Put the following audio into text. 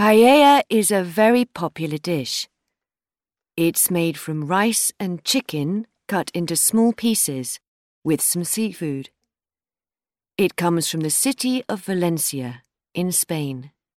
Paella is a very popular dish. It's made from rice and chicken cut into small pieces with some seafood. It comes from the city of Valencia in Spain.